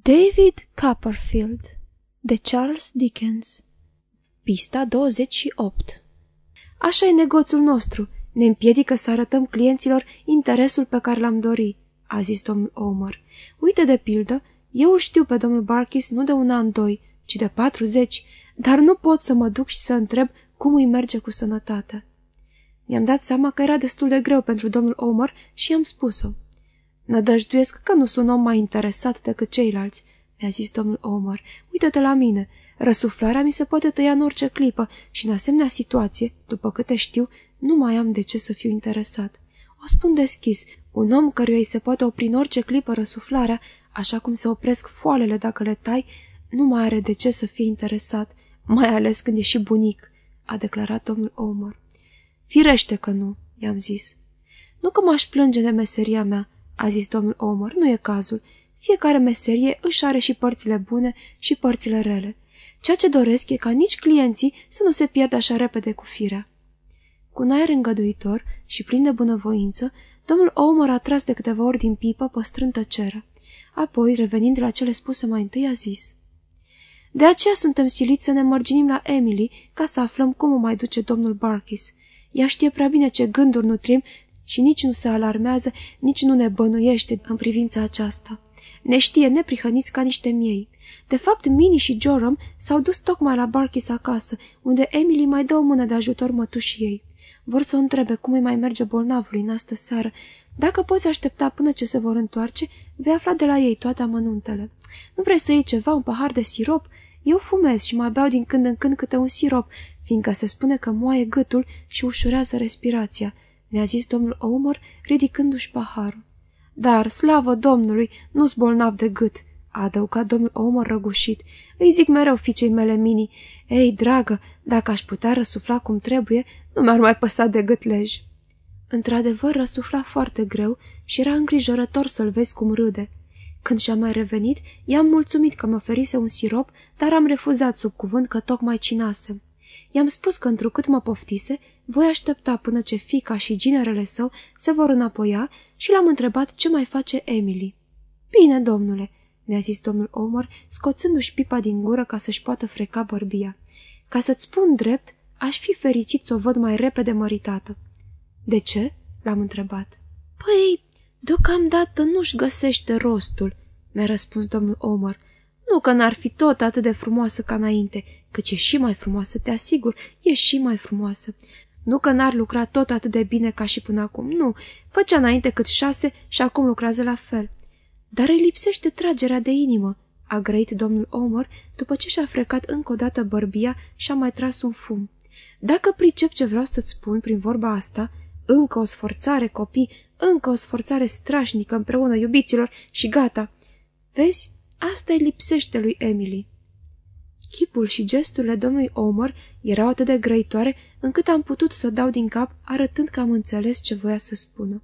David Copperfield de Charles Dickens Pista 28 Așa e negoțul nostru. Ne împiedică să arătăm clienților interesul pe care l-am dori, a zis domnul Omer. Uite de pildă, eu îl știu pe domnul Barkis nu de un an, doi, ci de patruzeci, dar nu pot să mă duc și să întreb cum îi merge cu sănătatea. Mi-am dat seama că era destul de greu pentru domnul Omer și i-am spus-o. Nădăjduiesc că nu sunt om mai interesat decât ceilalți, mi-a zis domnul Omer. Uită-te la mine. Răsuflarea mi se poate tăia în orice clipă și în asemenea situație, după câte știu, nu mai am de ce să fiu interesat. O spun deschis, un om căruia îi se poate opri în orice clipă răsuflarea, așa cum se opresc foalele dacă le tai, nu mai are de ce să fie interesat, mai ales când e și bunic, a declarat domnul Omer. Firește că nu, i-am zis. Nu că m-aș plânge de meseria mea, a zis domnul Omer, nu e cazul. Fiecare meserie își are și părțile bune și părțile rele. Ceea ce doresc e ca nici clienții să nu se pierdă așa repede cu firea. Cu un aer îngăduitor și plin de bunăvoință, domnul Omer a tras de câteva ori din pipă, păstrând tăcerea. Apoi, revenind la cele spuse mai întâi, a zis... De aceea suntem siliți să ne mărginim la Emily ca să aflăm cum o mai duce domnul Barkis. Ea știe prea bine ce gânduri nutrim și nici nu se alarmează, nici nu ne bănuiește în privința aceasta. Ne știe neprihăniți ca niște miei. De fapt, Mini și Joram s-au dus tocmai la Barkis acasă, unde Emily mai dă o mână de ajutor mătușii ei. Vor să o întrebe cum îi mai merge bolnavului în astă seară. Dacă poți aștepta până ce se vor întoarce, vei afla de la ei toate amănuntele. Nu vrei să iei ceva, un pahar de sirop? Eu fumez și mai beau din când în când câte un sirop, fiindcă se spune că moaie gâtul și ușurează respirația mi-a zis domnul Omer, ridicându-și paharul. Dar, slavă Domnului, nu-s bolnav de gât, a adăugat domnul Omer răgușit. Îi zic mereu fiicei mele mini, ei, dragă, dacă aș putea răsufla cum trebuie, nu mi-ar mai păsa de gât lej. Într-adevăr, răsufla foarte greu și era îngrijorător să-l vezi cum râde. Când și-a mai revenit, i-am mulțumit că mă ferise un sirop, dar am refuzat sub cuvânt că tocmai cinasem. I-am spus că întrucât mă poftise, voi aștepta până ce fica și ginerele său se vor înapoia și l-am întrebat ce mai face Emily. Bine, domnule, mi-a zis domnul Omar, scoțându-și pipa din gură ca să-și poată freca bărbia. Ca să-ți spun drept, aș fi fericit să o văd mai repede măritată. De ce? l-am întrebat. Păi, deocamdată nu-și găsește rostul, mi-a răspuns domnul Omar. Nu că n-ar fi tot atât de frumoasă ca înainte, căci e și mai frumoasă, te asigur, e și mai frumoasă. Nu că n-ar lucra tot atât de bine ca și până acum, nu. Făcea înainte cât șase și acum lucrează la fel. Dar îi lipsește tragerea de inimă, a grăit domnul Omar după ce și-a frecat încă o dată bărbia și a mai tras un fum. Dacă pricep ce vreau să-ți spun prin vorba asta, încă o sforțare, copii, încă o sforțare strașnică împreună, iubiților, și gata. Vezi, asta îi lipsește lui Emily. Chipul și gesturile domnului Omar erau atât de grăitoare încât am putut să dau din cap arătând că am înțeles ce voia să spună.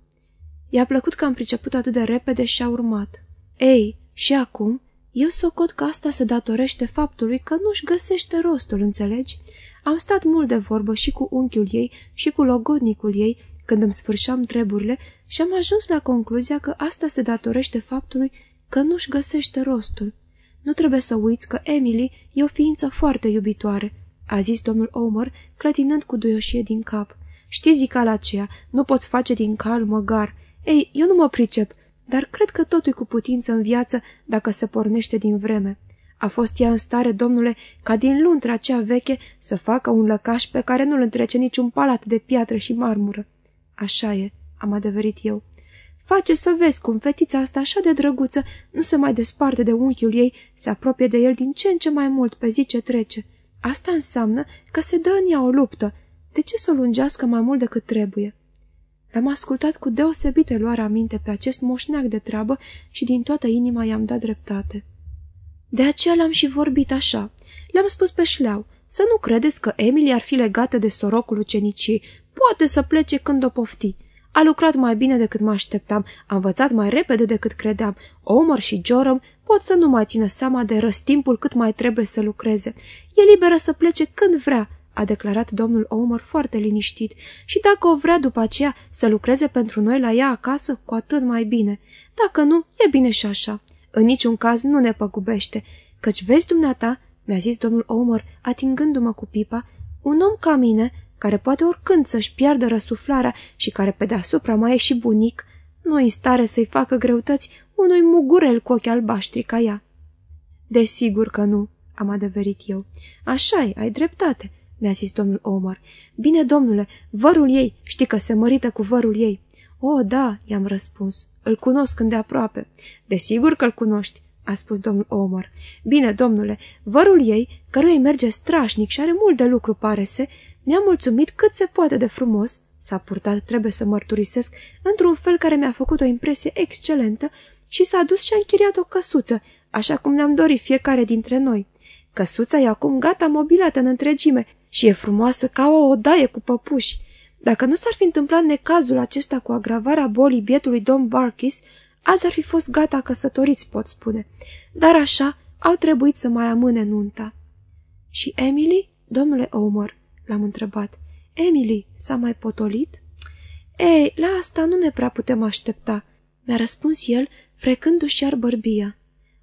I-a plăcut că am priceput atât de repede și a urmat. Ei, și acum, eu socot că asta se datorește faptului că nu-și găsește rostul, înțelegi? Am stat mult de vorbă și cu unchiul ei și cu logodnicul ei când îmi sfârșeam treburile și am ajuns la concluzia că asta se datorește faptului că nu-și găsește rostul. Nu trebuie să uiți că Emily e o ființă foarte iubitoare, a zis domnul Omer, clătinând cu duioșie din cap. Știi zicala aceea, nu poți face din cal măgar. Ei, eu nu mă pricep, dar cred că totul cu putință în viață dacă se pornește din vreme. A fost ea în stare, domnule, ca din luntra aceea veche să facă un lăcaș pe care nu-l întrece niciun palat de piatră și marmură. Așa e, am adeverit eu. Face să vezi cum fetița asta așa de drăguță nu se mai desparte de unchiul ei, se apropie de el din ce în ce mai mult pe zi ce trece. Asta înseamnă că se dă în ea o luptă. De ce să o lungească mai mult decât trebuie? L-am ascultat cu deosebită luare aminte pe acest moșneac de treabă și din toată inima i-am dat dreptate. De aceea l-am și vorbit așa. Le-am spus pe șleau, să nu credeți că Emily ar fi legată de sorocul uceniciei. Poate să plece când o pofti. A lucrat mai bine decât mă așteptam, a învățat mai repede decât credeam. Omar și Joram pot să nu mai țină seama de răstimpul cât mai trebuie să lucreze. E liberă să plece când vrea, a declarat domnul Omar foarte liniștit, și dacă o vrea după aceea să lucreze pentru noi la ea acasă, cu atât mai bine. Dacă nu, e bine și așa. În niciun caz nu ne păgubește, căci vezi dumneata, mi-a zis domnul Omer, atingându-mă cu pipa, un om ca mine, care poate oricând să-și piardă răsuflarea și care pe deasupra mai e și bunic, nu e stare să-i facă greutăți unui mugurel cu ochi albaștri ca ea. Desigur că nu, am adeverit eu. așa ai dreptate, mi-a zis domnul Omar. Bine, domnule, vărul ei, știi că se mărită cu vărul ei. O, da, i-am răspuns, îl cunosc îndeaproape. Desigur că îl cunoști, a spus domnul Omar. Bine, domnule, vărul ei, căruia îi merge strașnic și are mult de lucru, pare se, mi-a mulțumit cât se poate de frumos, s-a purtat, trebuie să mărturisesc, într-un fel care mi-a făcut o impresie excelentă și s-a dus și a închiriat o căsuță, așa cum ne-am dorit fiecare dintre noi. Căsuța e acum gata mobilată în întregime și e frumoasă ca o odaie cu păpuși. Dacă nu s-ar fi întâmplat necazul acesta cu agravarea bolii bietului domn Barkis, azi ar fi fost gata căsătoriți, pot spune. Dar așa au trebuit să mai amâne nunta. Și Emily, domnule Omer, l-am întrebat, Emily s-a mai potolit? Ei, la asta nu ne prea putem aștepta, mi-a răspuns el, frecându-și iar bărbia.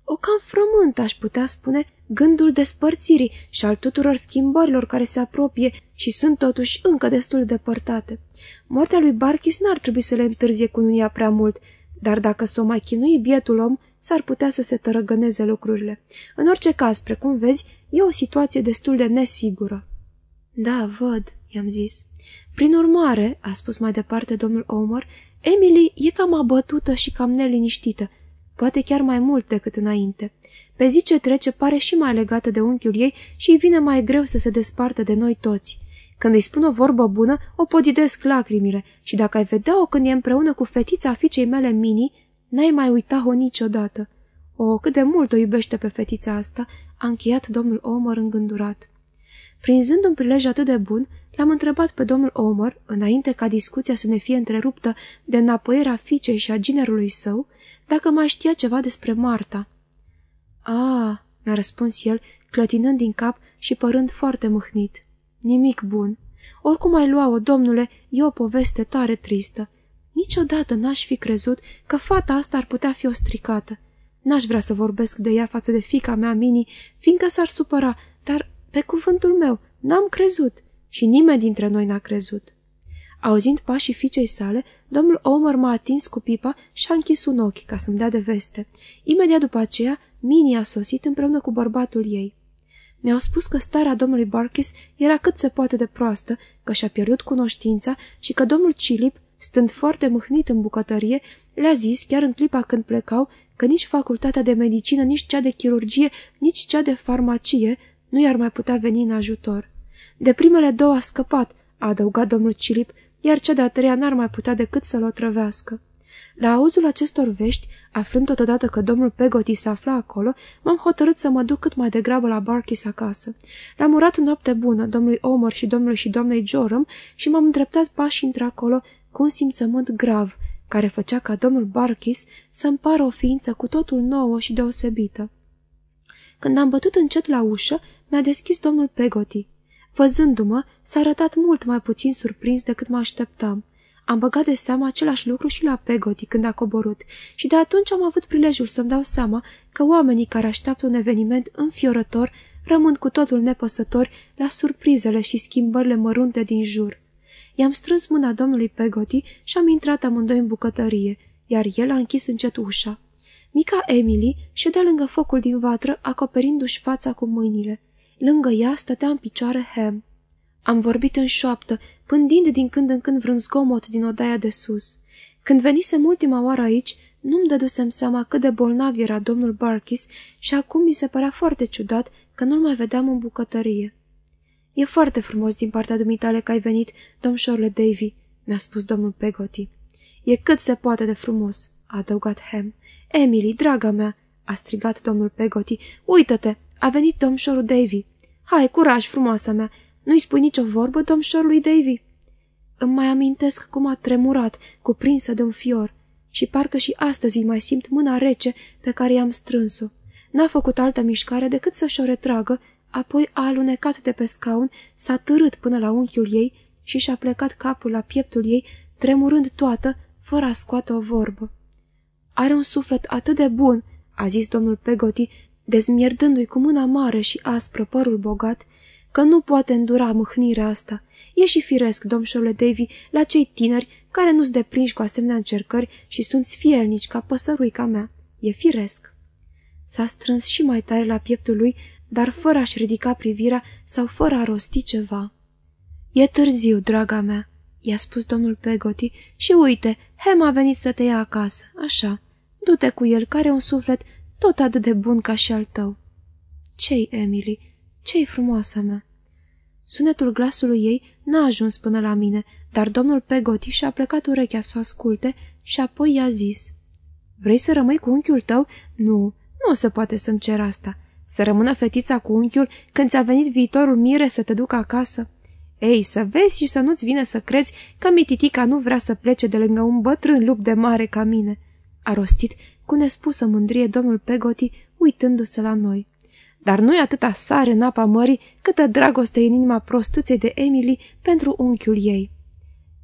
O cam frământ, aș putea spune, gândul despărțirii și al tuturor schimbărilor care se apropie și sunt totuși încă destul de depărtate. Moartea lui Barchis n-ar trebui să le întârzie cununia prea mult, dar dacă s-o mai chinui bietul om, s-ar putea să se tărăgăneze lucrurile. În orice caz, precum vezi, e o situație destul de nesigură. Da, văd, i-am zis. Prin urmare, a spus mai departe domnul Omer, Emily e cam abătută și cam neliniștită, poate chiar mai mult decât înainte. Pe zi ce trece pare și mai legată de unchiul ei și îi vine mai greu să se despartă de noi toți. Când îi spun o vorbă bună, o podidesc lacrimile și dacă ai vedea-o când e împreună cu fetița fiicei mele Mini, n-ai mai uita-o niciodată. O, cât de mult o iubește pe fetița asta, a încheiat domnul Omer îngândurat. Prinzând un prilej atât de bun, l-am întrebat pe domnul Omer, înainte ca discuția să ne fie întreruptă de înapoierea fiicei și a ginerului său, dacă mai știa ceva despre Marta. A, mi-a răspuns el, clătinând din cap și părând foarte mâhnit. Nimic bun. Oricum ai lua-o, domnule, e o poveste tare tristă. Niciodată n-aș fi crezut că fata asta ar putea fi o stricată. N-aș vrea să vorbesc de ea față de fica mea, Mini, fiindcă s-ar supăra, dar, pe cuvântul meu, n-am crezut și nimeni dintre noi n-a crezut. Auzind pașii fiicei sale, domnul Omer m-a atins cu pipa și a închis un ochi ca să-mi dea de veste. Imediat după aceea, Mini a sosit împreună cu bărbatul ei. Mi-au spus că starea domnului Barkis era cât se poate de proastă, că și-a pierdut cunoștința și că domnul Cilip, stând foarte mâhnit în bucătărie, le-a zis, chiar în clipa când plecau, că nici facultatea de medicină, nici cea de chirurgie, nici cea de farmacie nu i-ar mai putea veni în ajutor. De primele două a scăpat, a adăugat domnul Cilip, iar cea de-a treia n-ar mai putea decât să-l otrăvească. La auzul acestor vești, aflând totodată că domnul Pegoti se afla acolo, m-am hotărât să mă duc cât mai degrabă la Barkis acasă. L-am urat noapte bună domnului Omer și domnului și doamnei Joram și m-am îndreptat pași într-acolo cu un simțământ grav, care făcea ca domnul Barkis să-mi pară o ființă cu totul nouă și deosebită. Când am bătut încet la ușă, mi-a deschis domnul Pegoti. Văzându-mă, s-a arătat mult mai puțin surprins decât mă așteptam. Am băgat de seama același lucru și la Pegoti când a coborât și de atunci am avut prilejul să-mi dau seama că oamenii care așteaptă un eveniment înfiorător rămân cu totul nepăsători la surprizele și schimbările mărunte din jur. I-am strâns mâna domnului Pegoti și am intrat amândoi în bucătărie, iar el a închis încet ușa. Mica Emily ședea lângă focul din vatră, acoperindu-și fața cu mâinile. Lângă ea stătea în picioare Ham. Am vorbit în șoaptă, pândind din când în când vreun zgomot din odaia de sus. Când venisem ultima oară aici, nu-mi dădusem seama cât de bolnav era domnul Barkis și acum mi se părea foarte ciudat că nu-l mai vedeam în bucătărie. E foarte frumos din partea dumitale că ai venit, domșorle Davy," mi-a spus domnul Pegoti. E cât se poate de frumos," a adăugat Ham. Emily, draga mea," a strigat domnul Pegoti, uită-te, a venit domșorul Davy. Hai, curaj, frumoasa mea, nu-i spui nicio vorbă domșorului Davy?" Îmi mai amintesc cum a tremurat, cuprinsă de un fior, și parcă și astăzi îi mai simt mâna rece pe care i-am strâns-o. N-a făcut altă mișcare decât să-și o retragă, apoi a alunecat de pe scaun, s-a târât până la unchiul ei și și-a plecat capul la pieptul ei, tremurând toată, fără a scoate o vorbă. Are un suflet atât de bun, a zis domnul Pegoti, dezmierdându-i cu mâna mare și aspră părul bogat, că nu poate îndura mâhnirea asta. E și firesc, domșorule Davy, la cei tineri care nu-s deprinși cu asemenea încercări și sunt sfielnici ca păsăruica mea. E firesc. S-a strâns și mai tare la pieptul lui, dar fără a-și ridica privirea sau fără a rosti ceva. E târziu, draga mea," i-a spus domnul Pegoti, și uite, Hem a venit să te ia acasă, așa. Du-te cu el, care un suflet tot atât de bun ca și al tău." Ce-i, Emily? Ce-i frumoasa mea?" Sunetul glasului ei n-a ajuns până la mine, dar domnul Pegoti și-a plecat urechea să o asculte și apoi i-a zis Vrei să rămâi cu unchiul tău? Nu, nu o să poate să-mi cer asta. Să rămână fetița cu unchiul când ți-a venit viitorul mire să te ducă acasă? Ei, să vezi și să nu-ți vine să crezi că mititica nu vrea să plece de lângă un bătrân lup de mare ca mine. A rostit cu nespusă mândrie domnul Pegoti, uitându-se la noi. Dar nu-i atâta sare în apa mării câtă dragoste în inima prostuței de Emily pentru unchiul ei.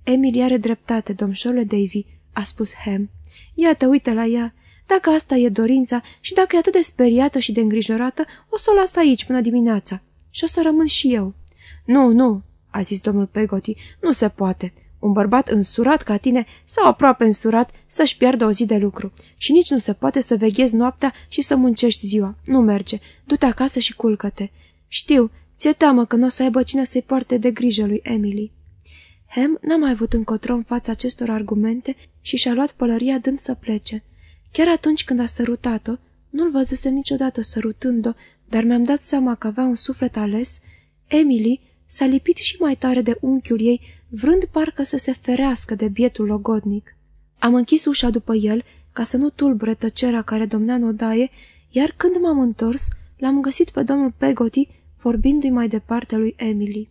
Emily are dreptate, domșole Davy, a spus Ham. Iată, uite la ea. Dacă asta e dorința și dacă e atât de speriată și de îngrijorată, o să o las aici până dimineața. Și o să rămân și eu. Nu, nu, a zis domnul Pegoti, nu se poate. Un bărbat însurat ca tine sau aproape însurat să-și piardă o zi de lucru. Și nici nu se poate să veghezi noaptea și să muncești ziua. Nu merge. Du-te acasă și culcă-te. Știu, ți-e teamă că nu o să aibă cine să-i poarte de grijă lui Emily. Hem n-a mai avut încotro în fața acestor argumente și și-a luat pălăria dând să plece. Chiar atunci când a sărutat-o, nu-l văzusem niciodată sărutând-o, dar mi-am dat seama că avea un suflet ales, Emily s-a lipit și mai tare de unchiul ei, vrând parcă să se ferească de bietul logodnic. Am închis ușa după el, ca să nu tulbure tăcerea care domnea în odaie, iar când m-am întors, l-am găsit pe domnul Pegoti vorbindu-i mai departe lui Emily.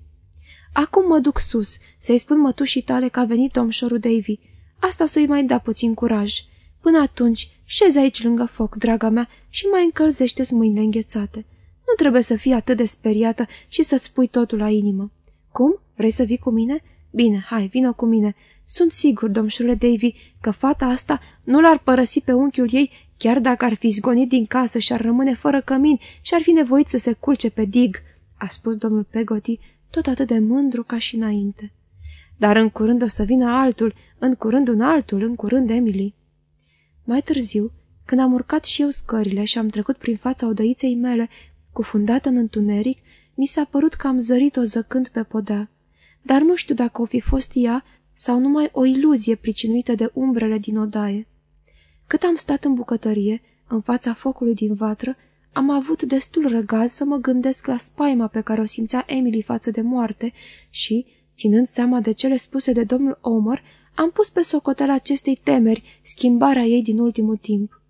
Acum mă duc sus, să-i spun mătușii tale că a venit domșorul Davy. Asta o să-i mai da puțin curaj. Până atunci, șezi aici lângă foc, draga mea, și mai încălzește-ți mâinile înghețate. Nu trebuie să fii atât de speriată și să-ți spui totul la inimă. Cum? Vrei să vii cu mine? Bine, hai, vină cu mine. Sunt sigur, domșule Davy, că fata asta nu l-ar părăsi pe unchiul ei, chiar dacă ar fi zgonit din casă și ar rămâne fără cămin și ar fi nevoit să se culce pe dig, a spus domnul Pegoti, tot atât de mândru ca și înainte. Dar în curând o să vină altul, în curând un altul, în curând Emily. Mai târziu, când am urcat și eu scările și am trecut prin fața odăiței mele, cufundată în întuneric, mi s-a părut că am zărit-o zăcând pe podea. Dar nu știu dacă o fi fost ea sau numai o iluzie pricinuită de umbrele din odaie. Cât am stat în bucătărie, în fața focului din vatră, am avut destul răgaz să mă gândesc la spaima pe care o simțea Emily față de moarte și, ținând seama de cele spuse de domnul Omer, am pus pe socoteala acestei temeri schimbarea ei din ultimul timp.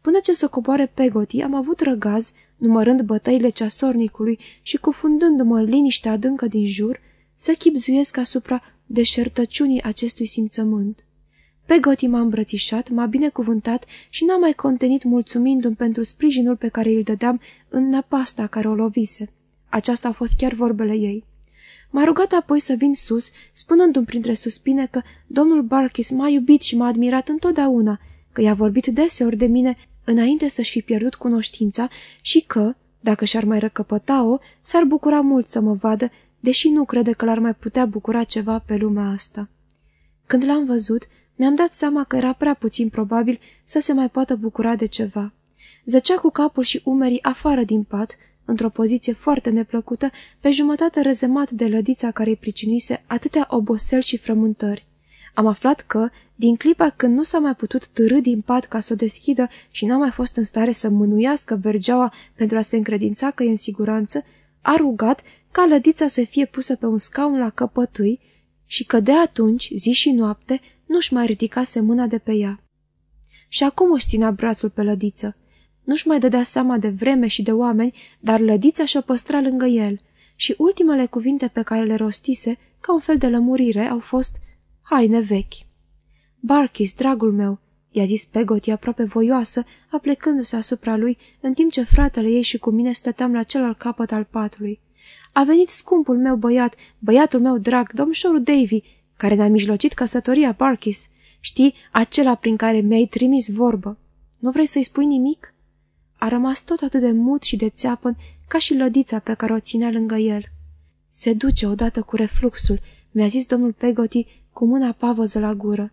Până ce să coboare Pegoti, am avut răgaz, numărând bătăile ceasornicului și cufundându-mă în liniște adâncă din jur, să chipzuiesc asupra deșertăciunii acestui simțământ. Pegoti m-a îmbrățișat, m-a binecuvântat și n-a mai contenit mulțumindu-mi pentru sprijinul pe care îl dădeam în napasta care o lovise. Aceasta a fost chiar vorbele ei. M-a rugat apoi să vin sus, spunându-mi printre suspine că domnul Barkis m-a iubit și m-a admirat întotdeauna, că i-a vorbit deseori de mine înainte să-și fi pierdut cunoștința și că, dacă și-ar mai răcăpăta-o, s-ar bucura mult să mă vadă, deși nu crede că l-ar mai putea bucura ceva pe lumea asta. Când l-am văzut, mi-am dat seama că era prea puțin probabil să se mai poată bucura de ceva. Zăcea cu capul și umerii afară din pat, într-o poziție foarte neplăcută, pe jumătate rezemat de lădița care îi pricinuise atâtea obosel și frământări. Am aflat că, din clipa când nu s-a mai putut târâ din pat ca să o deschidă și n-a mai fost în stare să mânuiască vergeaua pentru a se încredința că e în siguranță, a rugat ca lădița să fie pusă pe un scaun la căpătâi și că de atunci, zi și noapte, nu-și mai ridicase mâna de pe ea. Și acum își ținea brațul pe lădiță. Nu-și mai dădea seama de vreme și de oameni, dar lădița și-o păstra lângă el și ultimele cuvinte pe care le rostise, ca un fel de lămurire, au fost haine vechi. Barkis, dragul meu, i-a zis Pegoti aproape voioasă, aplecându-se asupra lui, în timp ce fratele ei și cu mine stăteam la celălalt capăt al patului. A venit scumpul meu băiat, băiatul meu drag, domșorul Davy, care ne-a mijlocit căsătoria Barkis. Știi, acela prin care mi-ai trimis vorbă. Nu vrei să-i spui nimic?" a rămas tot atât de mut și de țeapăn ca și lădița pe care o ținea lângă el. Se duce odată cu refluxul, mi-a zis domnul Pegoti cu mâna pavăză la gură.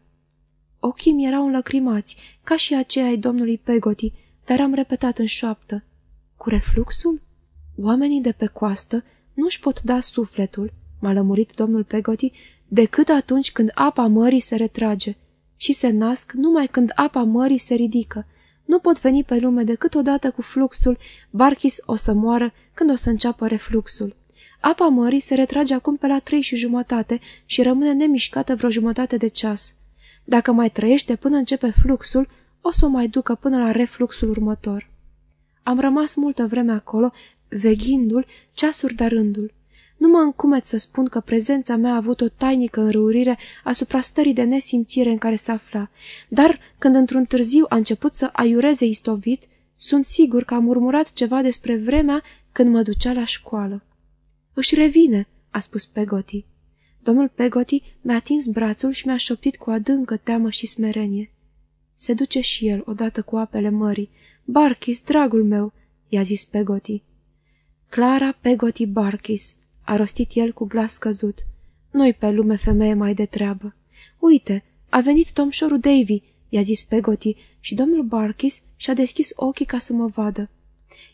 Ochii mi erau înlăcrimați, ca și aceia ai domnului Pegoti, dar am repetat în șoaptă. Cu refluxul? Oamenii de pe coastă nu-și pot da sufletul, m-a lămurit domnul Pegoti, decât atunci când apa mării se retrage și se nasc numai când apa mării se ridică. Nu pot veni pe lume decât odată cu fluxul, Barchis o să moară când o să înceapă refluxul. Apa mării se retrage acum pe la trei și jumătate și rămâne nemișcată vreo jumătate de ceas. Dacă mai trăiește până începe fluxul, o să o mai ducă până la refluxul următor. Am rămas multă vreme acolo, veghindu-l, ceasuri dar rândul. Nu mă încumet să spun că prezența mea a avut o tainică înrăurire asupra stării de nesimțire în care se afla, dar când într-un târziu a început să aiureze istovit, sunt sigur că am murmurat ceva despre vremea când mă ducea la școală. Își revine, a spus Pegoti. Domnul Pegoti mi-a atins brațul și mi-a șoptit cu adâncă teamă și smerenie. Se duce și el, odată cu apele mării. Barchis, dragul meu, i-a zis Pegoti. Clara Pegoti Barchis, a rostit el cu glas căzut. Nu-i pe lume femeie mai de treabă. Uite, a venit domșorul Davy, i-a zis Pegoti și domnul Barkis și-a deschis ochii ca să mă vadă.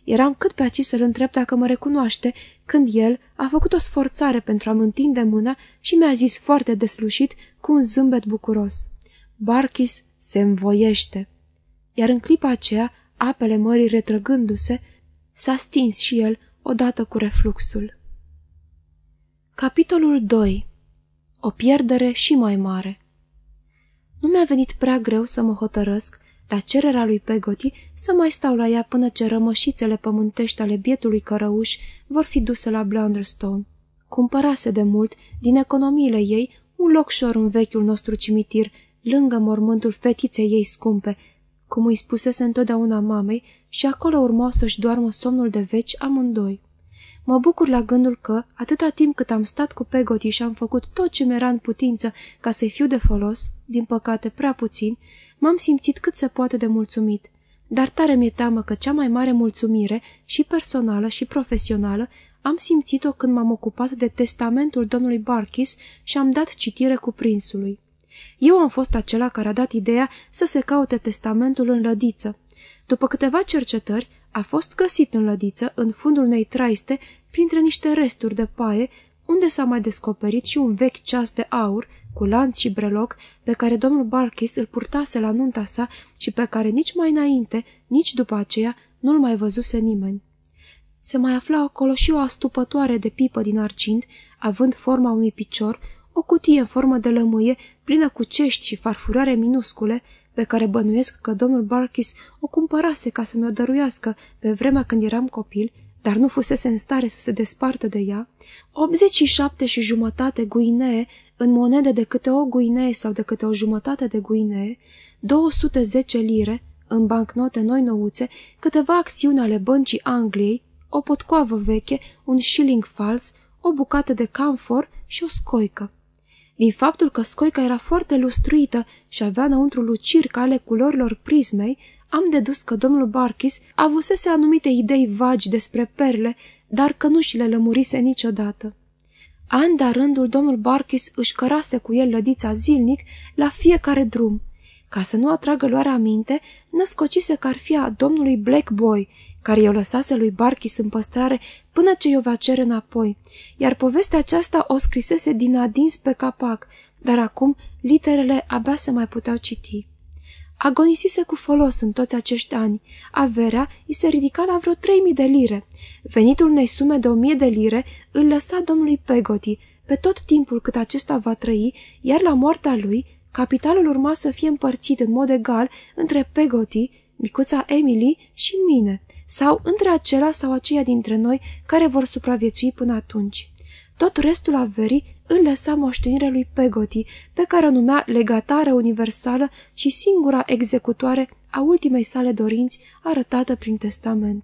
Eram cât pe aici să-l întreb dacă mă recunoaște, când el a făcut o sforțare pentru a-mi întinde mâna și mi-a zis foarte deslușit, cu un zâmbet bucuros. Barkis se învoiește. Iar în clipa aceea, apele mării retrăgându-se, s-a stins și el odată cu refluxul. Capitolul 2 O pierdere și mai mare Nu mi-a venit prea greu să mă hotărăsc, la cererea lui Pegoti, să mai stau la ea până ce rămășițele pământești ale bietului cărăuș vor fi duse la Blunderstone. Cumpărase de mult, din economiile ei, un locșor în vechiul nostru cimitir, lângă mormântul fetiței ei scumpe, cum îi spusese întotdeauna mamei, și acolo urmau să-și doarmă somnul de veci amândoi. Mă bucur la gândul că, atâta timp cât am stat cu Pegoti și am făcut tot ce mi-era în putință ca să-i fiu de folos, din păcate prea puțin, m-am simțit cât se poate de mulțumit. Dar tare mi-e teamă că cea mai mare mulțumire, și personală și profesională, am simțit-o când m-am ocupat de testamentul domnului Barkis și am dat citire cu prinsului. Eu am fost acela care a dat ideea să se caute testamentul în lădiță. După câteva cercetări, a fost găsit în lădiță, în fundul unei traiste, printre niște resturi de paie, unde s-a mai descoperit și un vechi ceas de aur, cu lanț și breloc, pe care domnul Barkis îl purtase la nunta sa și pe care nici mai înainte, nici după aceea, nu-l mai văzuse nimeni. Se mai afla acolo și o astupătoare de pipă din argint, având forma unui picior, o cutie în formă de lămâie, plină cu cești și farfurare minuscule, pe care bănuiesc că domnul Barkis o cumpărase ca să mi-o dăruiască pe vremea când eram copil, dar nu fusese în stare să se despartă de ea, 87 și jumătate guinee în monede de câte o guinee sau de câte o jumătate de guinee, 210 lire în bancnote noi nouțe, câteva acțiuni ale băncii Angliei, o potcoavă veche, un shilling fals, o bucată de camfor și o scoică. Din faptul că scoica era foarte lustruită și avea înăuntru luciri ca ale culorilor prismei, am dedus că domnul Barkis avusese anumite idei vagi despre perle, dar că nu și le lămurise niciodată. An de rândul domnul Barkis își cărase cu el lădița zilnic la fiecare drum. Ca să nu atragă luarea aminte, născocise că ar fi a domnului Black Boy, care i-o lăsase lui Barkis în păstrare până ce i-o va cere înapoi, iar povestea aceasta o scrisese din adins pe capac, dar acum literele abia se mai puteau citi. Agonisise cu folos în toți acești ani. Averea îi se ridica la vreo 3000 de lire. Venitul unei sume de 1000 de lire îl lăsa domnului Pegoti pe tot timpul cât acesta va trăi, iar la moartea lui, capitalul urma să fie împărțit în mod egal între Pegoti, micuța Emily și mine, sau între acela sau aceia dintre noi care vor supraviețui până atunci. Tot restul averii îl lăsa moștenirea lui Pegoti, pe care o numea legatare universală și singura executoare a ultimei sale dorinți arătată prin testament.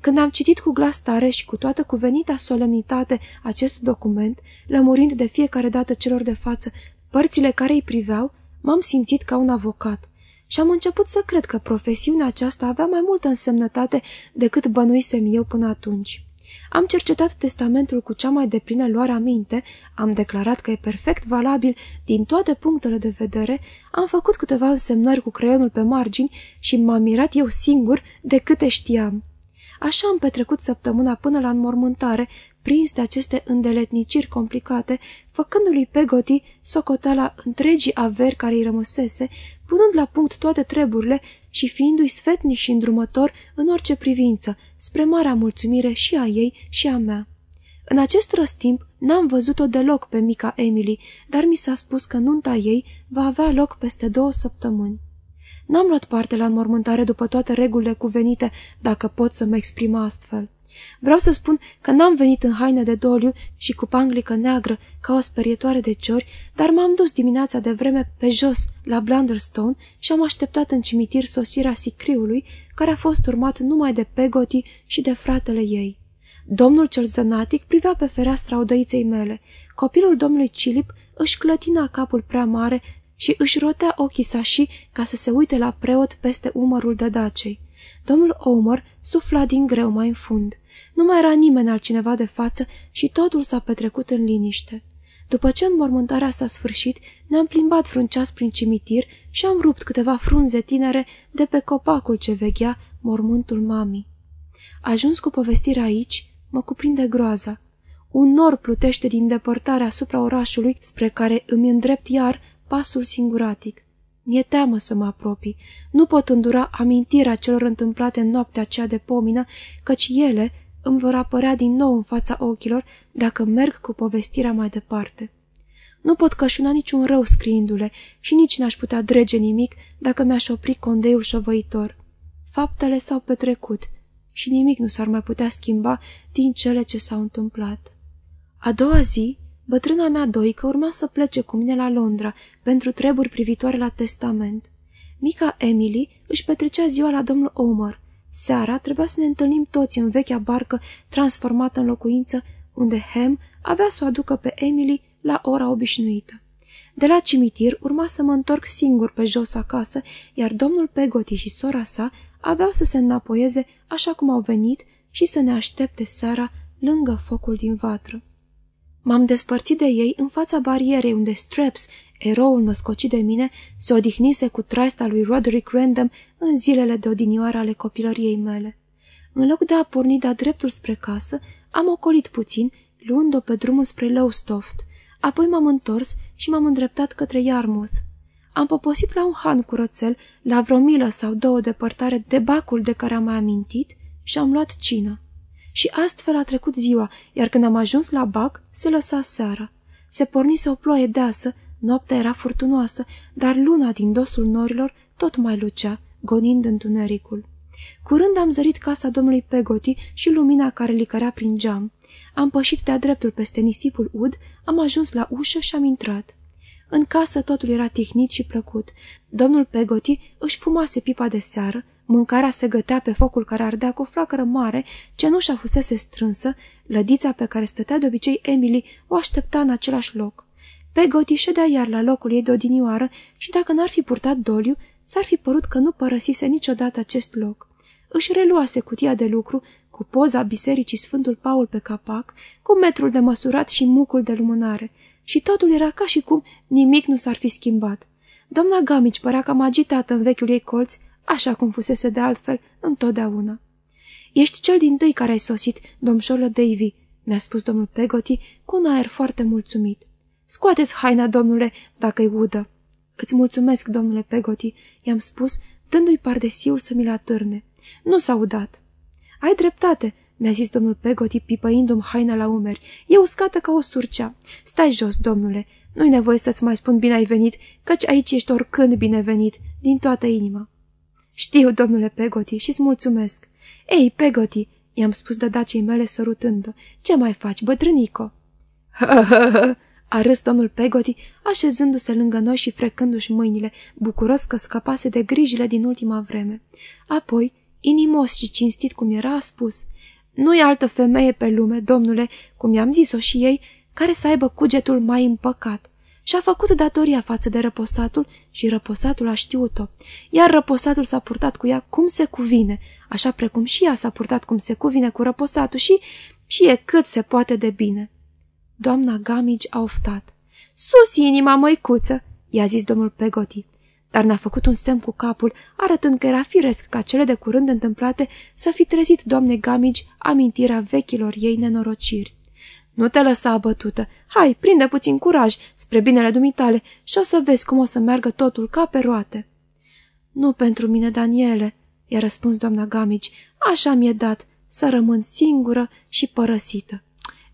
Când am citit cu glas tare și cu toată cuvenita solemnitate acest document, lămurind de fiecare dată celor de față părțile care îi priveau, m-am simțit ca un avocat. și am început să cred că profesiunea aceasta avea mai multă însemnătate decât bănuisem eu până atunci. Am cercetat testamentul cu cea mai deplină luare aminte, am declarat că e perfect valabil din toate punctele de vedere, am făcut câteva însemnări cu creionul pe margini și m-am mirat eu singur de câte știam. Așa am petrecut săptămâna până la înmormântare, prins de aceste îndeletniciri complicate, făcându-lui Pegoti socoteala întregii averi care îi rămăsese, punând la punct toate treburile și fiindu-i sfetnic și îndrumător în orice privință, spre marea mulțumire și a ei și a mea. În acest răstimp n-am văzut-o deloc pe mica Emily, dar mi s-a spus că nunta ei va avea loc peste două săptămâni. N-am luat parte la înmormântare după toate regulile cuvenite, dacă pot să mă exprim astfel. Vreau să spun că n-am venit în haine de doliu și cu panglică neagră ca o sperietoare de ciori, dar m-am dus dimineața de vreme pe jos la Blunderstone și am așteptat în cimitir sosirea sicriului, care a fost urmat numai de Pegoti și de fratele ei. Domnul cel zănatic privea pe fereastra odăiței mele. Copilul domnului Cilip își clătina capul prea mare și își rotea ochii sași ca să se uite la preot peste umărul dădacei. Domnul Omer sufla din greu mai în fund. Nu mai era nimeni altcineva de față și totul s-a petrecut în liniște. După ce înmormântarea s-a sfârșit, ne-am plimbat vreun ceas prin cimitir și am rupt câteva frunze tinere de pe copacul ce veghea mormântul mamii. Ajuns cu povestirea aici, mă cuprinde groaza. Un nor plutește din depărtare asupra orașului spre care îmi îndrept iar pasul singuratic. Mi-e teamă să mă apropii. Nu pot îndura amintirea celor întâmplate în noaptea aceea de pomină, căci ele îmi vor apărea din nou în fața ochilor dacă merg cu povestirea mai departe. Nu pot cășuna niciun rău scriindu-le și nici n-aș putea drege nimic dacă mi-aș opri condeiul șovăitor. Faptele s-au petrecut și nimic nu s-ar mai putea schimba din cele ce s-au întâmplat. A doua zi, bătrâna mea doică urma să plece cu mine la Londra pentru treburi privitoare la testament. Mica Emily își petrecea ziua la domnul Omer. Seara trebuia să ne întâlnim toți în vechea barcă transformată în locuință, unde Hem avea să o aducă pe Emily la ora obișnuită. De la cimitir urma să mă întorc singur pe jos acasă, iar domnul Pegoti și sora sa aveau să se înapoieze așa cum au venit și să ne aștepte seara lângă focul din vatră. M-am despărțit de ei în fața barierei unde Straps, eroul născocit de mine, se odihnise cu traista lui Roderick Random în zilele de odinioară ale copilăriei mele. În loc de a porni de-a dreptul spre casă, am ocolit puțin, luând-o pe drumul spre Lowstoft. Apoi m-am întors și m-am îndreptat către Yarmouth. Am poposit la un han curățel, la vreo milă sau două depărtare de bacul de care am mai amintit și am luat cină. Și astfel a trecut ziua, iar când am ajuns la bac, se lăsa seara. Se pornise o ploaie deasă, noaptea era furtunoasă, dar luna din dosul norilor tot mai lucea, gonind întunericul. Curând am zărit casa domnului Pegoti și lumina care licărea prin geam. Am pășit de-a dreptul peste nisipul ud, am ajuns la ușă și am intrat. În casă totul era tihnit și plăcut. Domnul Pegoti își fumase pipa de seară, Mâncarea se gătea pe focul care ardea cu o flacără mare, cenușa fusese strânsă, lădița pe care stătea de obicei Emily o aștepta în același loc. Pegoti ședea iar la locul ei de odinioară și dacă n-ar fi purtat doliu, s-ar fi părut că nu părăsise niciodată acest loc. Își reluase cutia de lucru, cu poza bisericii Sfântul Paul pe capac, cu metrul de măsurat și mucul de lumânare, și totul era ca și cum nimic nu s-ar fi schimbat. Doamna Gamici părea cam agitată în vechiul ei colț, așa cum fusese de altfel întotdeauna. Ești cel din tâi care ai sosit, domșorlă Davy," mi-a spus domnul Pegoti cu un aer foarte mulțumit. Scoateți haina, domnule, dacă-i udă." Îți mulțumesc, domnule Pegoti," i-am spus, dându-i pardesiul să mi-l atârne. Nu s-a udat." Ai dreptate," mi-a zis domnul Pegoti, pipăindu-mi haina la umeri. E uscată ca o surcea. Stai jos, domnule. Nu-i nevoie să-ți mai spun bine ai venit, căci aici ești oricând binevenit, din toată inima." Știu, domnule Pegoti, și-ți mulțumesc. Ei, Pegoti, i-am spus de dacei mele sărutând-o, ce mai faci, bătrânico? a râs domnul Pegoti, așezându-se lângă noi și frecându-și mâinile, bucuros că scăpase de grijile din ultima vreme. Apoi, inimos și cinstit cum era, a spus, Nu-i altă femeie pe lume, domnule, cum i-am zis-o și ei, care să aibă cugetul mai împăcat și-a făcut datoria față de răposatul și răposatul a știut-o. Iar răposatul s-a purtat cu ea cum se cuvine, așa precum și ea s-a purtat cum se cuvine cu răposatul și, și e cât se poate de bine. Doamna Gamici a oftat. Sus inima, măicuță!" i-a zis domnul Pegoti, dar n-a făcut un semn cu capul, arătând că era firesc ca cele de curând întâmplate să fi trezit doamne Gamici amintirea vechilor ei nenorociri. Nu te lăsa abătută. Hai, prinde puțin curaj spre binele dumitale și o să vezi cum o să meargă totul ca pe roate. Nu pentru mine, Daniele, i-a răspuns doamna Gamici. Așa mi-e dat, să rămân singură și părăsită.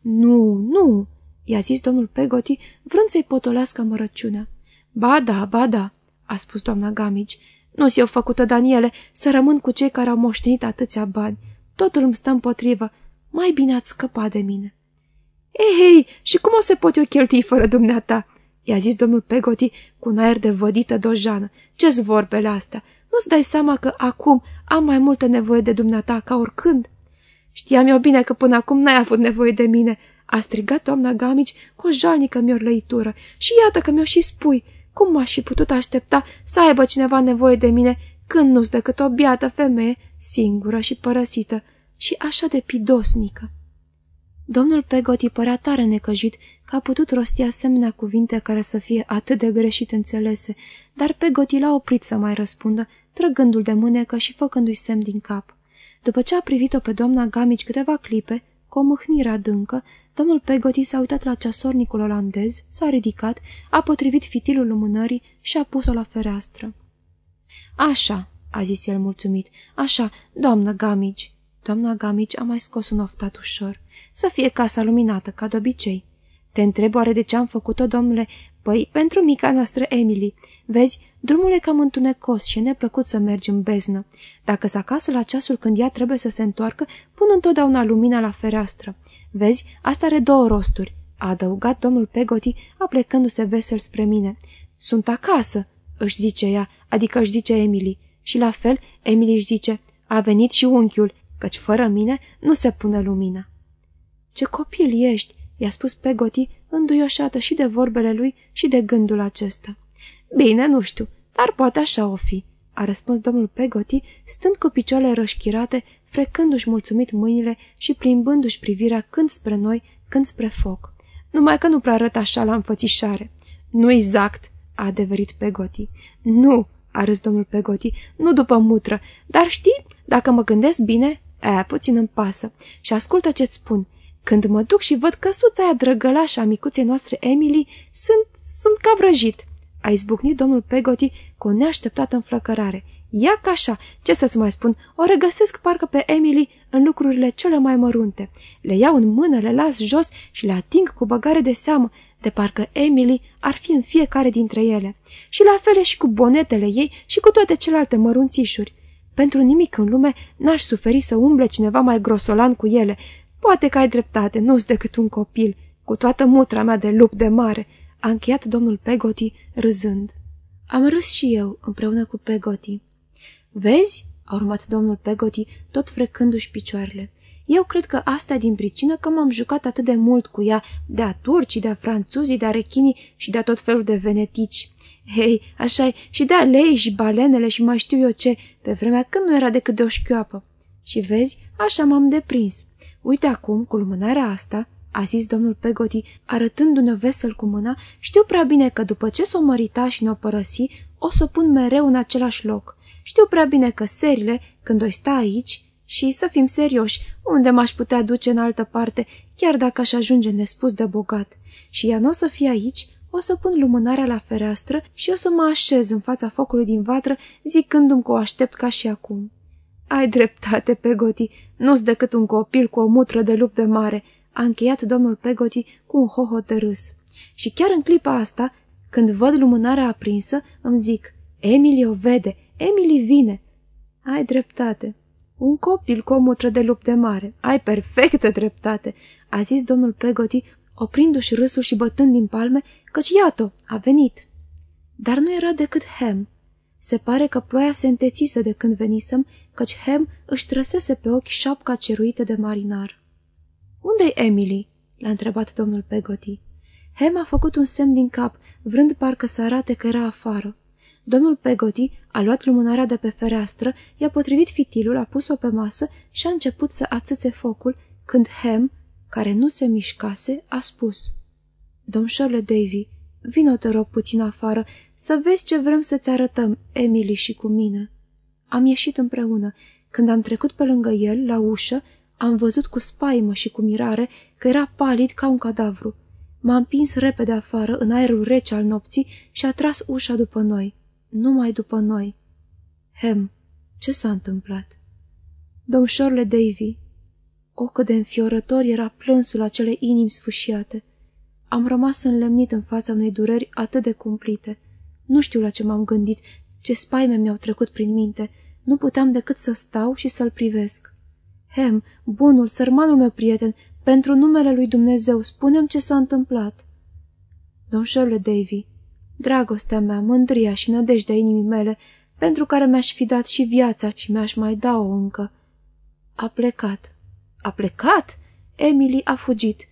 Nu, nu, i-a zis domnul Pegoti, vrând să-i potolească mărăciunea. Ba da, ba da, a spus doamna Gamici. Nu-s eu făcută, Daniele, să rămân cu cei care au moștenit atâția bani. Totul îmi stă împotrivă. Mai bine ați scăpat de mine. Ei, hei, și cum o să pot eu cheltui fără dumneata?" i-a zis domnul Pegoti cu un aer de vădită dojană. Ce-s vorbele astea? Nu-ți dai seama că acum am mai multă nevoie de dumneata ca oricând?" Știam eu bine că până acum n-ai avut nevoie de mine," a strigat doamna Gamici cu o jalnică miorlăitură. Și iată că mi-o și spui. Cum m-aș fi putut aștepta să aibă cineva nevoie de mine când nu-s decât o biată femeie, singură și părăsită și așa de pidosnică?" Domnul Pegoti părea tare necăjit că a putut rosti asemenea cuvinte care să fie atât de greșit înțelese, dar Pegoti l-a oprit să mai răspundă, trăgându-l de mânecă și făcându-i semn din cap. După ce a privit-o pe doamna Gamici câteva clipe, cu o mâhnire adâncă, domnul Pegoti s-a uitat la ceasornicul olandez, s-a ridicat, a potrivit fitilul lumânării și a pus-o la fereastră. Așa, a zis el mulțumit, așa, doamnă Gamici. Doamna Gamici a mai scos un oftat ușor să fie casa luminată, ca de obicei. Te întreb oare de ce am făcut-o, domnule? Păi, pentru mica noastră Emily. Vezi, drumul e cam întunecos și e neplăcut să mergi în beznă. Dacă s acasă la ceasul când ea trebuie să se întoarcă, pun întotdeauna lumina la fereastră. Vezi, asta are două rosturi, a adăugat domnul Pegoti, aplecându-se vesel spre mine. Sunt acasă, își zice ea, adică își zice Emily. Și la fel, Emily își zice, a venit și unchiul, căci fără mine nu se pune lumina. Ce copil ești!" i-a spus Pegoti, înduioșată și de vorbele lui și de gândul acesta. Bine, nu știu, dar poate așa o fi," a răspuns domnul Pegoti, stând cu picioarele rășchirate, frecându-și mulțumit mâinile și plimbându-și privirea când spre noi, când spre foc. Numai că nu prea arăt așa la înfățișare. Nu exact, a adeverit Pegoti. Nu, a râs domnul Pegoti, nu după mutră, dar știi, dacă mă gândesc bine, aia puțin îmi pasă și ascultă ce-ți spun. Când mă duc și văd căsuța aia drăgălașă a micuței noastre Emily, sunt, sunt ca vrăjit. A izbucnit domnul Pegoti cu o neașteptată înflăcărare. Ia ca așa, ce să-ți mai spun, o regăsesc parcă pe Emily în lucrurile cele mai mărunte. Le iau în mână, le las jos și le ating cu băgare de seamă, de parcă Emily ar fi în fiecare dintre ele. Și la fel și cu bonetele ei și cu toate celelalte mărunțișuri. Pentru nimic în lume n-aș suferi să umble cineva mai grosolan cu ele, Poate că ai dreptate, nu-s decât un copil, cu toată mutra mea de lup de mare, a încheiat domnul Pegoti râzând. Am râs și eu, împreună cu Pegoti. Vezi? a urmat domnul Pegoti, tot frecându-și picioarele. Eu cred că asta e din pricină că m-am jucat atât de mult cu ea, de-a turcii, de-a franțuzii, de-a rechinii și de-a tot felul de venetici. Hei, așa și de-a lei și balenele și mai știu eu ce, pe vremea când nu era decât de o șchioapă. Și vezi, așa m-am deprins. Uite acum, cu lumânarea asta, a zis domnul Pegoti, arătându-ne vesel cu mâna, știu prea bine că după ce s-o mărita și ne-o părăsi, o să o pun mereu în același loc. Știu prea bine că serile, când o sta aici, și să fim serioși, unde m-aș putea duce în altă parte, chiar dacă aș ajunge nespus de bogat. Și ea nu o să fie aici, o să pun lumânarea la fereastră și o să mă așez în fața focului din vatră, zicându-mi că o aștept ca și acum. Ai dreptate, Pegoti, nu-s decât un copil cu o mutră de lup de mare, a încheiat domnul Pegoti cu un hohot de râs. Și chiar în clipa asta, când văd lumânarea aprinsă, îmi zic, Emily o vede, Emily vine. Ai dreptate. Un copil cu o mutră de lup de mare. Ai perfectă dreptate, a zis domnul Pegoti, oprindu-și râsul și bătând din palme, căci iată, a venit. Dar nu era decât Hem. Se pare că ploaia se întețise de când venisem căci Hem își trăsese pe ochi șapca ceruită de marinar. Unde-i Emily?" l-a întrebat domnul Pegoti. Hem a făcut un semn din cap, vrând parcă să arate că era afară. Domnul Pegoti a luat lumânarea de pe fereastră, i-a potrivit fitilul, a pus-o pe masă și a început să ațățe focul, când Hem, care nu se mișcase, a spus Domșorle Davy, vino te rog puțin afară, să vezi ce vrem să-ți arătăm, Emily și cu mine. Am ieșit împreună. Când am trecut pe lângă el, la ușă, am văzut cu spaimă și cu mirare că era palid ca un cadavru. M-a împins repede afară, în aerul rece al nopții, și a tras ușa după noi. Numai după noi. Hem, ce s-a întâmplat? Domșorle Davy, o, cât de înfiorător era plânsul acelei inimi sfâșiate. Am rămas înlemnit în fața unei dureri atât de cumplite. Nu știu la ce m-am gândit, ce spaime mi-au trecut prin minte. Nu puteam decât să stau și să-l privesc. Hem, bunul, sărmanul meu prieten, pentru numele lui Dumnezeu, spunem ce s-a întâmplat. Domșorle Davy, dragostea mea, mândria și nădejdea inimii mele, pentru care mi-aș fi dat și viața și mi-aș mai da-o încă. A plecat. A plecat? Emily a fugit.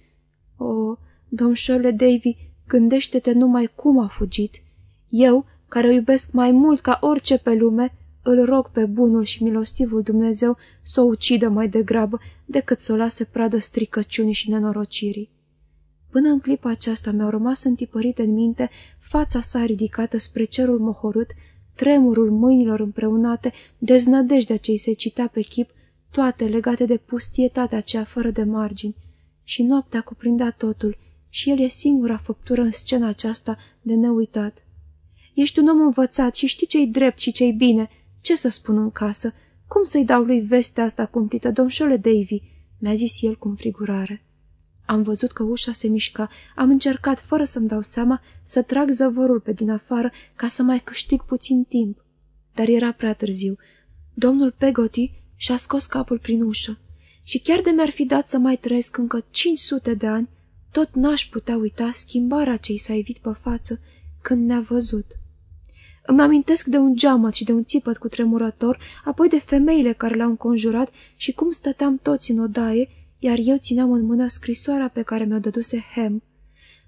O, domșorle Davy, gândește-te numai cum a fugit. Eu, care o iubesc mai mult ca orice pe lume, îl rog pe bunul și milostivul Dumnezeu să o ucidă mai degrabă decât să o lase pradă stricăciunii și nenorocirii. Până în clipa aceasta mi-au rămas întipărite în minte fața sa ridicată spre cerul mohorât, tremurul mâinilor împreunate, deznădejdea ce-i se citea pe chip, toate legate de pustietatea aceea fără de margini. Și noaptea cuprindea totul și el e singura făptură în scena aceasta de neuitat. Ești un om învățat și știi ce-i drept și ce-i bine. Ce să spun în casă? Cum să-i dau lui vestea asta cumplită, domșole Davy?" mi-a zis el cu înfrigurare. Am văzut că ușa se mișca, am încercat, fără să-mi dau seama, să trag zăvorul pe din afară ca să mai câștig puțin timp. Dar era prea târziu. Domnul Pegoti și-a scos capul prin ușă. Și chiar de mi-ar fi dat să mai trăiesc încă 500 de ani, tot n-aș putea uita schimbarea ce i s-a evit pe față când ne-a văzut. Îmi amintesc de un geamăt și de un țipăt cu tremurător, apoi de femeile care l-au înconjurat și cum stăteam toți în odaie, iar eu țineam în mână scrisoarea pe care mi-o dăduse Hem.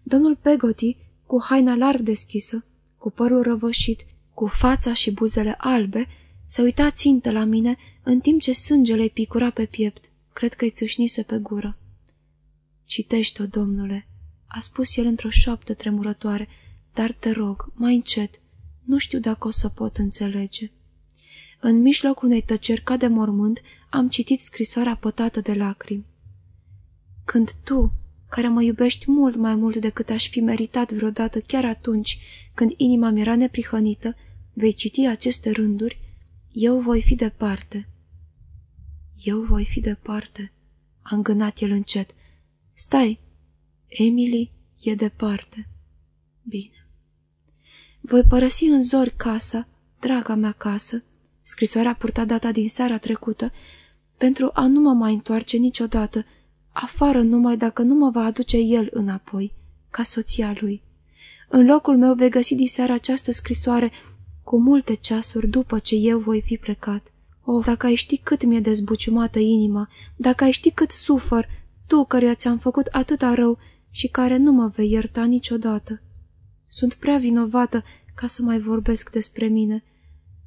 Domnul Pegoti, cu haina larg deschisă, cu părul răvășit, cu fața și buzele albe, se uita țintă la mine în timp ce sângele îi picura pe piept. Cred că îi țâșnise pe gură. Citește-o, domnule, a spus el într-o șoaptă tremurătoare, dar te rog, mai încet, nu știu dacă o să pot înțelege. În mijlocul unei tăceri ca de mormânt, am citit scrisoarea pătată de lacrimi. Când tu, care mă iubești mult mai mult decât aș fi meritat vreodată chiar atunci când inima mi era neprihănită, vei citi aceste rânduri, eu voi fi departe. Eu voi fi departe, a îngânat el încet. Stai, Emily e departe. Bine. Voi părăsi în zori casa, draga mea casă, scrisoarea purta data din seara trecută, pentru a nu mă mai întoarce niciodată, afară numai dacă nu mă va aduce el înapoi, ca soția lui. În locul meu vei găsi diseară această scrisoare cu multe ceasuri după ce eu voi fi plecat. O, dacă ai ști cât mi-e dezbuciumată inima, dacă ai ști cât sufăr, tu căruia ți-am făcut atâta rău și care nu mă vei ierta niciodată. Sunt prea vinovată ca să mai vorbesc despre mine.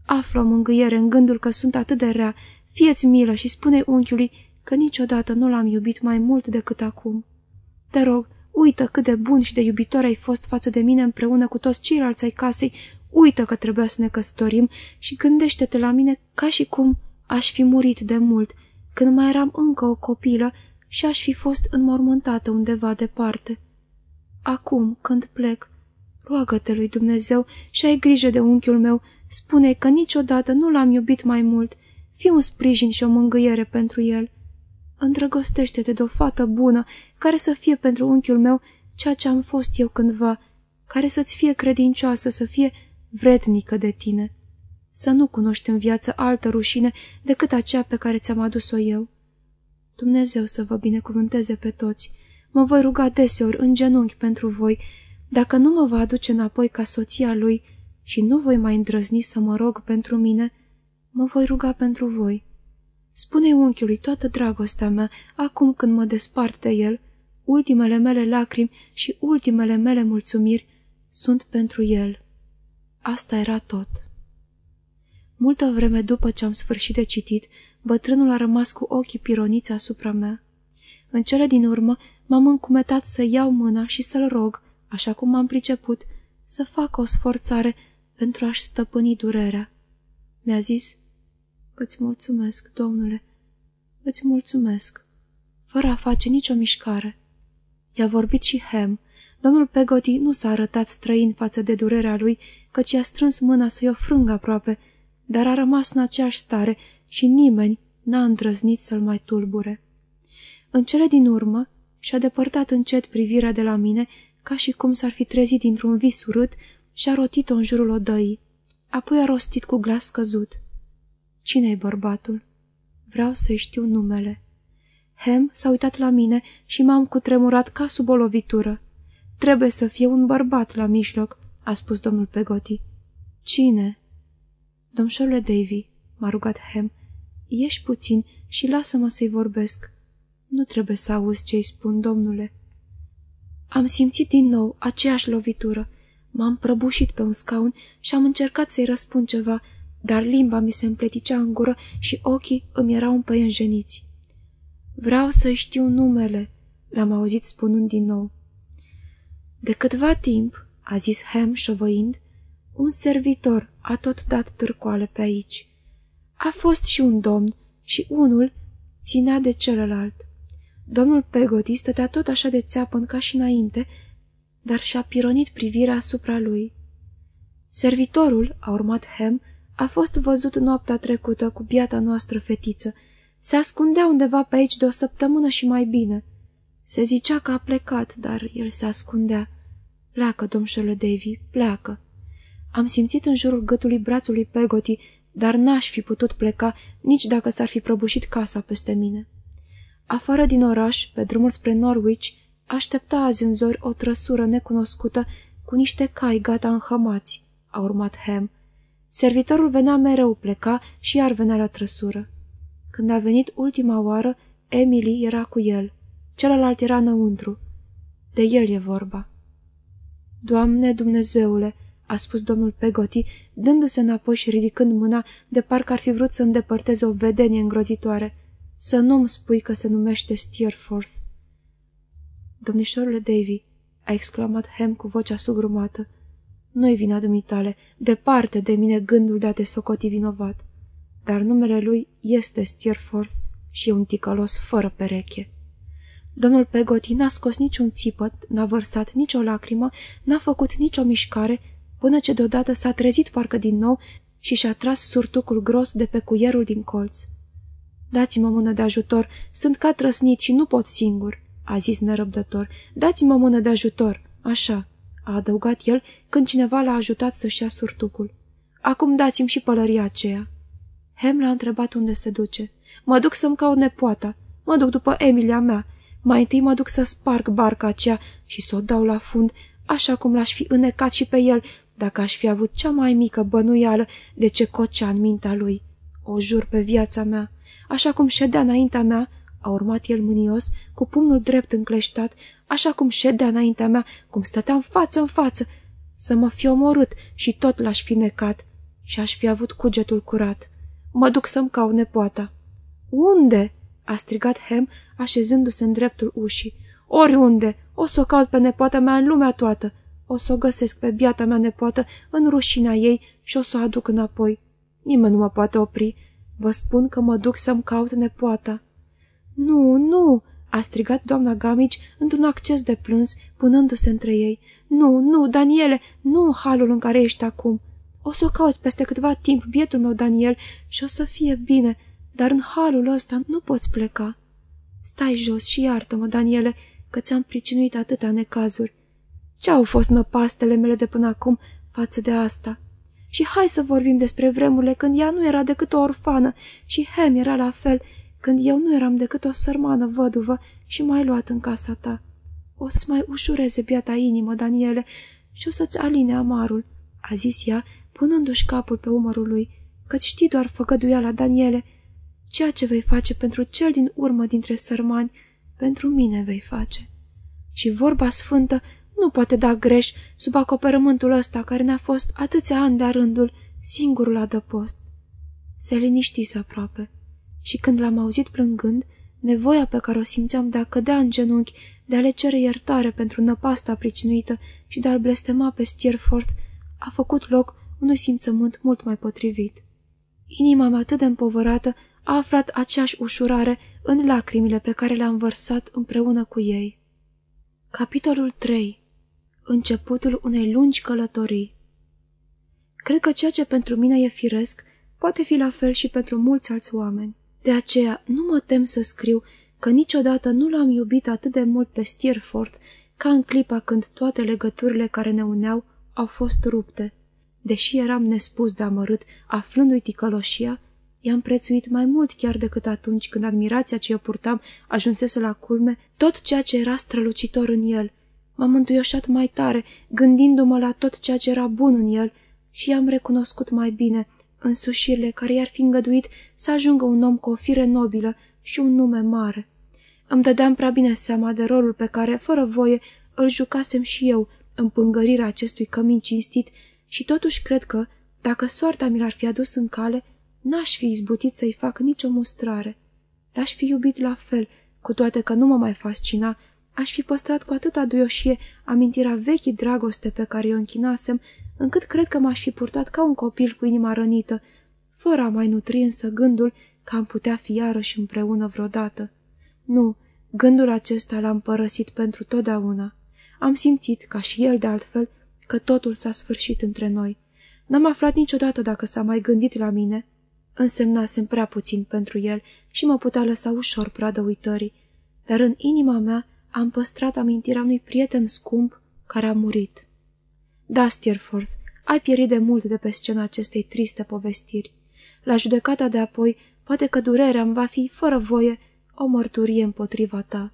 Află o mângâiere în gândul că sunt atât de rea, fieți milă și spune unchiului că niciodată nu l-am iubit mai mult decât acum. Te rog, uită cât de bun și de iubitor ai fost față de mine împreună cu toți ceilalți ai casei, uită că trebuia să ne căsătorim și gândește-te la mine ca și cum aș fi murit de mult, când mai eram încă o copilă și aș fi fost înmormântată undeva departe. Acum, când plec, roagă-te lui Dumnezeu și ai grijă de unchiul meu, spune că niciodată nu l-am iubit mai mult, fii un sprijin și o mângâiere pentru el. Îndrăgostește-te de o fată bună, care să fie pentru unchiul meu ceea ce am fost eu cândva, care să-ți fie credincioasă, să fie vrednică de tine. Să nu cunoști în viață altă rușine decât aceea pe care ți-am adus-o eu. Dumnezeu să vă binecuvânteze pe toți. Mă voi ruga deseori în genunchi pentru voi. Dacă nu mă va aduce înapoi ca soția lui și nu voi mai îndrăzni să mă rog pentru mine, mă voi ruga pentru voi. Spune unchiului toată dragostea mea acum când mă despart de el. ultimele mele lacrimi și ultimele mele mulțumiri sunt pentru el. Asta era tot. Multă vreme după ce am sfârșit de citit, bătrânul a rămas cu ochii pironiți asupra mea. În cele din urmă m-am încumetat să iau mâna și să-l rog, așa cum am priceput, să facă o sforțare pentru a-și stăpâni durerea. Mi-a zis, îți mulțumesc, domnule, îți mulțumesc, fără a face nicio mișcare. I-a vorbit și Hem. Domnul Pegoti nu s-a arătat străin față de durerea lui, căci i-a strâns mâna să-i o frângă aproape, dar a rămas în aceeași stare și nimeni n-a îndrăznit să-l mai tulbure. În cele din urmă și-a depărtat încet privirea de la mine, ca și cum s-ar fi trezit dintr-un vis urât și a rotit-o în jurul odăii. Apoi a rostit cu glas căzut. Cine-i bărbatul? Vreau să-i știu numele. Hem s-a uitat la mine și m-am cutremurat ca sub o lovitură. Trebuie să fie un bărbat la mijloc, a spus domnul Pegoti. Cine? Domșorule Davy, m-a rugat Hem, ieși puțin și lasă-mă să-i vorbesc. Nu trebuie să auzi ce-i spun, domnule. Am simțit din nou aceeași lovitură. M-am prăbușit pe un scaun și am încercat să-i răspund ceva, dar limba mi se împleticea în gură și ochii îmi erau împăienjeniți. Vreau să-i știu numele, l-am auzit spunând din nou. De câtva timp, a zis Ham șovăind, un servitor a tot dat târcoale pe aici. A fost și un domn și unul ținea de celălalt. Domnul Pegoti stătea tot așa de țeapăn ca și înainte, dar și-a pironit privirea asupra lui. Servitorul, a urmat Hem, a fost văzut noaptea trecută cu biata noastră fetiță. Se ascundea undeva pe aici de o săptămână și mai bine. Se zicea că a plecat, dar el se ascundea. Pleacă, domșule Davy, pleacă. Am simțit în jurul gâtului brațului Pegoti, dar n-aș fi putut pleca nici dacă s-ar fi prăbușit casa peste mine. Afară din oraș, pe drumul spre Norwich, aștepta azi în zori o trăsură necunoscută cu niște cai gata înhămați, a urmat Ham. Servitorul venea mereu, pleca și iar venea la trăsură. Când a venit ultima oară, Emily era cu el. Celălalt era înăuntru. De el e vorba. Doamne Dumnezeule, a spus domnul Pegoti, dându-se înapoi și ridicând mâna, de parcă ar fi vrut să îndepărteze o vedenie îngrozitoare. Să nu-mi spui că se numește Steerforth. Domnișorule Davy, a exclamat Hem cu vocea sugrumată, nu-i vina dumitale, departe de mine gândul de a te socoti vinovat, dar numele lui este Steerforth și e un ticălos fără pereche. Domnul Pegoti n-a scos niciun țipăt, n-a vărsat nicio lacrimă, n-a făcut nicio mișcare, până ce deodată s-a trezit parcă din nou și și-a tras surtucul gros de pe cuierul din colț. Dați-mă mână de ajutor, sunt ca trăsnit și nu pot singur," a zis nerăbdător. Dați-mă mână de ajutor, așa," a adăugat el când cineva l-a ajutat să-și ia surtucul. Acum dați-mi și pălăria aceea." Hem l-a întrebat unde se duce. Mă duc să-mi caut nepoata. Mă duc după Emilia mea. Mai întâi mă duc să sparg barca aceea și să o dau la fund, așa cum l-aș fi înecat și pe el, dacă aș fi avut cea mai mică bănuială de ce cocea în mintea lui. O jur pe viața mea. Așa cum ședea înaintea mea, a urmat el mânios, cu pumnul drept încleștat, așa cum ședea înaintea mea, cum stăteam față în față, să mă fi omorât și tot l-aș fi necat și aș fi avut cugetul curat. Mă duc să-mi cau nepoata. Unde?" a strigat Hem, așezându-se în dreptul ușii. Oriunde! O să o caut pe nepoata mea în lumea toată. O să o găsesc pe biata mea nepoată în rușinea ei și o să o aduc înapoi. Nimeni nu mă poate opri. Vă spun că mă duc să-mi caut nepoata." Nu, nu!" a strigat doamna Gamici într-un acces de plâns, punându-se între ei. Nu, nu, Daniele, nu în halul în care ești acum. O să o cauți peste câtva timp, bietul meu Daniel, și o să fie bine, dar în halul ăsta nu poți pleca. Stai jos și iartă-mă, Daniele, că ți-am pricinuit atâtea necazuri. Ce-au fost năpastele mele de până acum față de asta? Și hai să vorbim despre vremurile când ea nu era decât o orfană și Hem era la fel, când eu nu eram decât o sărmană văduvă și m-ai luat în casa ta. O să-ți mai ușureze biata inimă, Daniele, și o să-ți aline amarul, a zis ea, punându-și capul pe umărul lui, că știi doar făgăduiala, Daniele. Ceea ce vei face pentru cel din urmă dintre sărmani, pentru mine vei face. Și vorba sfântă nu poate da greș sub acoperământul ăsta care ne-a fost atâția ani de-a rândul singurul adăpost. Se liniștise aproape și când l-am auzit plângând, nevoia pe care o simțeam de a cădea în genunchi, de a le cere iertare pentru năpasta pricinuită și de a-l blestema pe Stierforth, a făcut loc unui simțământ mult mai potrivit. Inima mea atât de împovărată a aflat aceeași ușurare în lacrimile pe care le-am vărsat împreună cu ei. Capitolul 3 Începutul unei lungi călătorii Cred că ceea ce pentru mine e firesc poate fi la fel și pentru mulți alți oameni. De aceea nu mă tem să scriu că niciodată nu l-am iubit atât de mult pe Stierforth ca în clipa când toate legăturile care ne uneau au fost rupte. Deși eram nespus de amărât, aflându-i ticăloșia, i-am prețuit mai mult chiar decât atunci când admirația ce o purtam ajunsese la culme, tot ceea ce era strălucitor în el. M-am întuioșat mai tare, gândindu-mă la tot ceea ce era bun în el și i-am recunoscut mai bine, însușirile care i-ar fi îngăduit să ajungă un om cu o fire nobilă și un nume mare. Îmi dădeam prea bine seama de rolul pe care, fără voie, îl jucasem și eu în pângărirea acestui cămin cinstit și totuși cred că, dacă soarta mi l-ar fi adus în cale, n-aș fi izbutit să-i fac nicio mustrare. L-aș fi iubit la fel, cu toate că nu mă mai fascina, aș fi păstrat cu atâta duioșie amintirea vechii dragoste pe care o închinasem, încât cred că m-aș fi purtat ca un copil cu inima rănită, fără a mai nutri însă gândul că am putea fi iarăși împreună vreodată. Nu, gândul acesta l-am părăsit pentru totdeauna. Am simțit, ca și el de altfel, că totul s-a sfârșit între noi. N-am aflat niciodată dacă s-a mai gândit la mine. Însemnasem prea puțin pentru el și mă putea lăsa ușor pradă uitării, dar în inima mea am păstrat amintirea unui prieten scump care a murit. Da, Steerforth, ai pierit de mult de pe scena acestei triste povestiri. La judecata de apoi, poate că durerea îmi va fi, fără voie, o mărturie împotriva ta.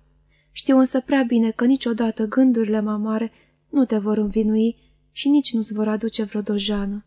Știu însă prea bine că niciodată gândurile mamare nu te vor învinui și nici nu-ți vor aduce vreo dojană.